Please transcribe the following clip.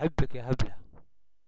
احبك يا هبلة.